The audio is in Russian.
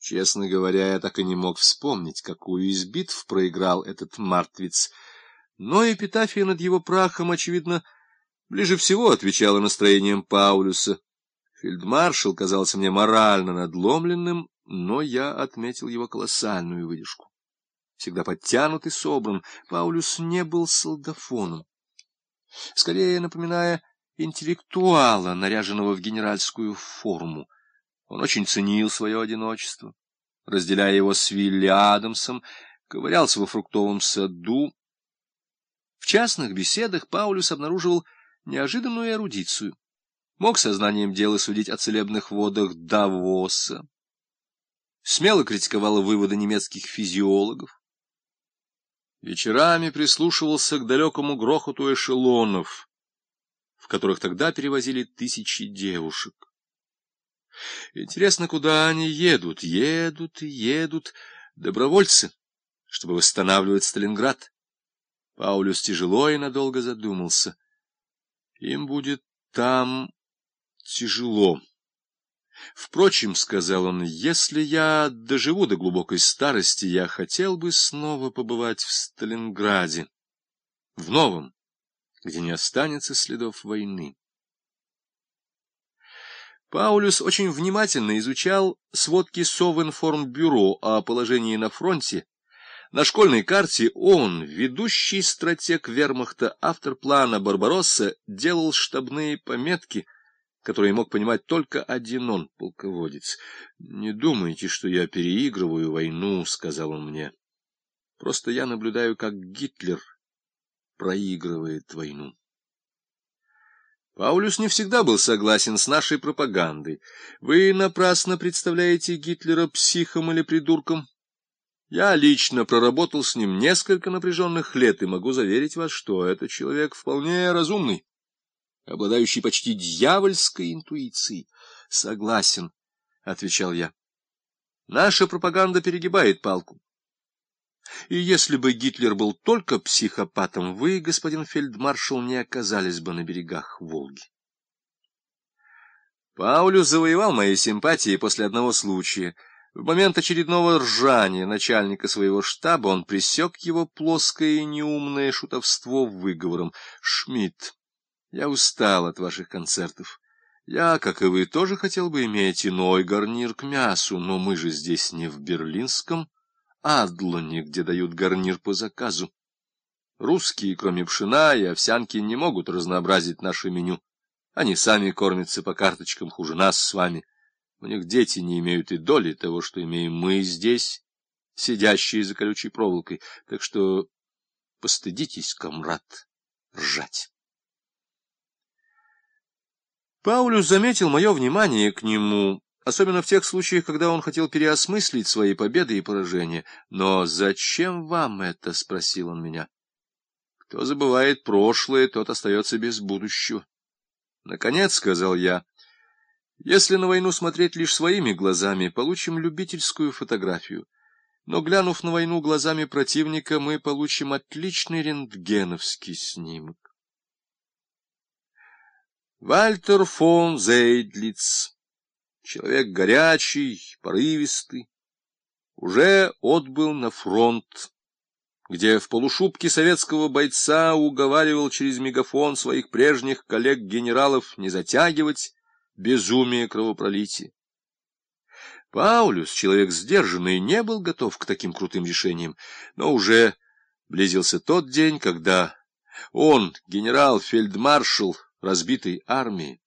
Честно говоря, я так и не мог вспомнить, какую из битв проиграл этот мартвец. Но эпитафия над его прахом, очевидно, ближе всего отвечала настроением Паулюса. Фельдмаршал казался мне морально надломленным, но я отметил его колоссальную выдержку. Всегда подтянут и собран, Паулюс не был солдафоном. Скорее напоминая интеллектуала, наряженного в генеральскую форму. Он очень ценил свое одиночество, разделяя его с Вилли Адамсом, ковырялся во фруктовом саду. В частных беседах Паулюс обнаруживал неожиданную эрудицию. Мог сознанием дела судить о целебных водах Давоса. Смело критиковал выводы немецких физиологов. Вечерами прислушивался к далекому грохоту эшелонов, в которых тогда перевозили тысячи девушек. Интересно, куда они едут? Едут и едут добровольцы, чтобы восстанавливать Сталинград. Паулюс тяжело и надолго задумался. Им будет там тяжело. Впрочем, — сказал он, — если я доживу до глубокой старости, я хотел бы снова побывать в Сталинграде, в новом, где не останется следов войны. Паулюс очень внимательно изучал сводки Совинформбюро о положении на фронте. На школьной карте он, ведущий стратег вермахта, автор плана «Барбаросса», делал штабные пометки — которые мог понимать только один он, полководец. — Не думайте, что я переигрываю войну, — сказал он мне. — Просто я наблюдаю, как Гитлер проигрывает войну. Паулюс не всегда был согласен с нашей пропагандой. Вы напрасно представляете Гитлера психом или придурком. Я лично проработал с ним несколько напряженных лет и могу заверить вас, что этот человек вполне разумный обладающий почти дьявольской интуицией. — Согласен, — отвечал я. — Наша пропаганда перегибает палку. И если бы Гитлер был только психопатом, вы, господин фельдмаршал, не оказались бы на берегах Волги. Паулюс завоевал мои симпатии после одного случая. В момент очередного ржания начальника своего штаба он пресек его плоское и неумное шутовство выговором. «Шмидт, я устал от ваших концертов. Я, как и вы, тоже хотел бы иметь иной гарнир к мясу, но мы же здесь не в берлинском Адлоне, где дают гарнир по заказу. Русские, кроме пшена и овсянки, не могут разнообразить наше меню. Они сами кормятся по карточкам хуже нас с вами. У них дети не имеют и доли того, что имеем мы здесь, сидящие за колючей проволокой. Так что постыдитесь, комрад, ржать. Паулюс заметил мое внимание к нему, особенно в тех случаях, когда он хотел переосмыслить свои победы и поражения. «Но зачем вам это?» — спросил он меня. «Кто забывает прошлое, тот остается без будущего». «Наконец», — сказал я, — «если на войну смотреть лишь своими глазами, получим любительскую фотографию. Но, глянув на войну глазами противника, мы получим отличный рентгеновский снимок». Вальтер фон Зейдлиц, человек горячий, порывистый, уже отбыл на фронт, где в полушубке советского бойца уговаривал через мегафон своих прежних коллег-генералов не затягивать безумие кровопролития. Паулюс, человек сдержанный, не был готов к таким крутым решениям, но уже близился тот день, когда он, генерал-фельдмаршал, разбитой армии,